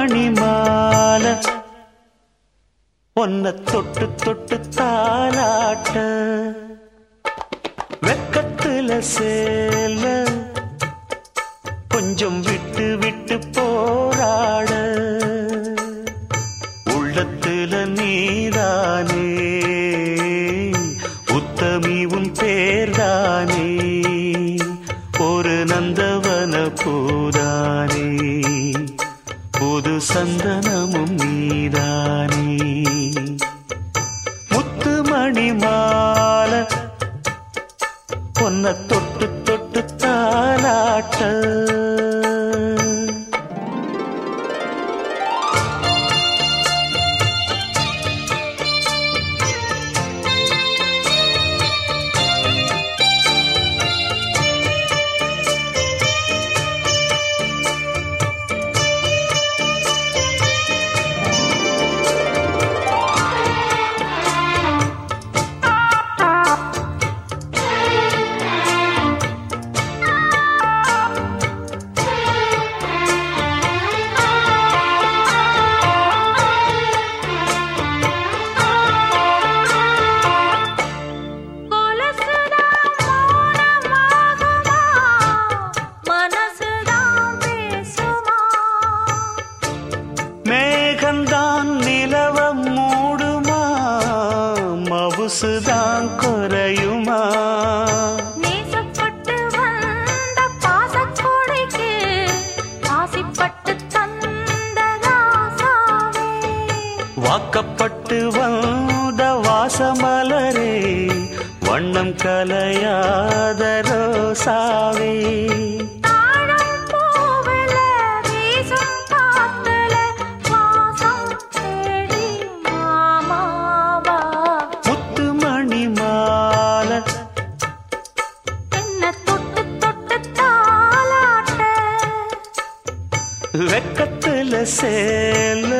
மணிமால. ஒன்ன தொட்டு தொட்டு தாலாட்ட. வெக்கத்துல சேல. கொஞ்சம் விட்டு விட்டு போராட. பொன்ன தொட்டு தொட்டு தாலாட்ட மேகந்தான் நிலவ மூடுமா? மவுசுதான் குறையுமா? வாக்கப்பட்டு வந்த வாசமலரே வண்ணம் கலையாத ரோசாவே. வெக்கத்துல சேல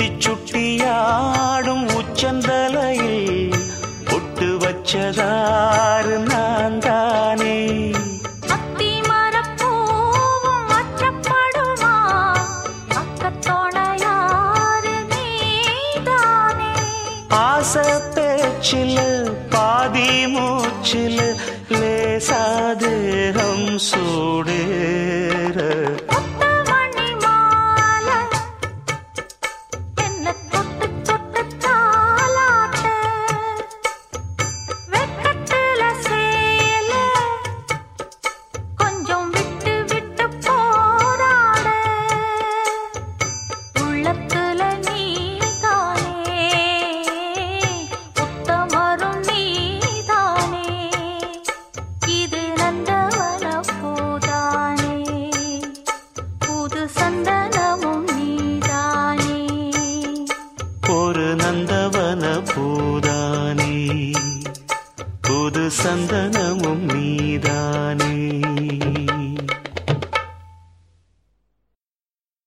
சுட்டி சுட்டியாடும் உச்சந்தலையில் ஒட்டு வச்சதாறு நான் தானே ஆசை பேச்சில் பாதி மூச்சில் லேசாதேகம் சூடு சந்தனமும் நீதானே?